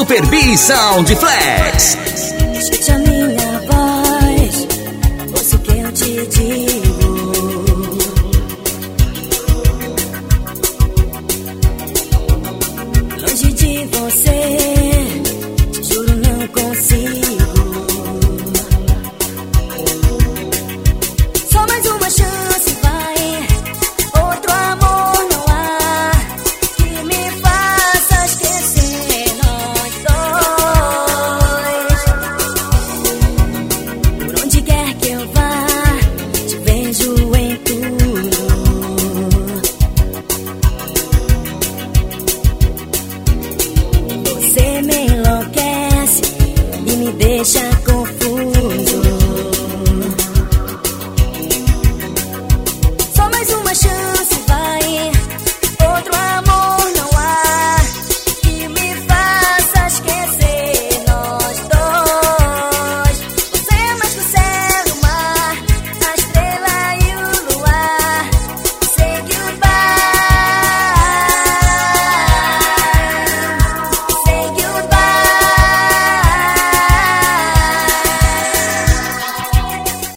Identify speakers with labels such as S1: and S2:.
S1: Super B Sound Flex.
S2: Escute a minha voz, ouça o que eu te digo. Longe de você, Você me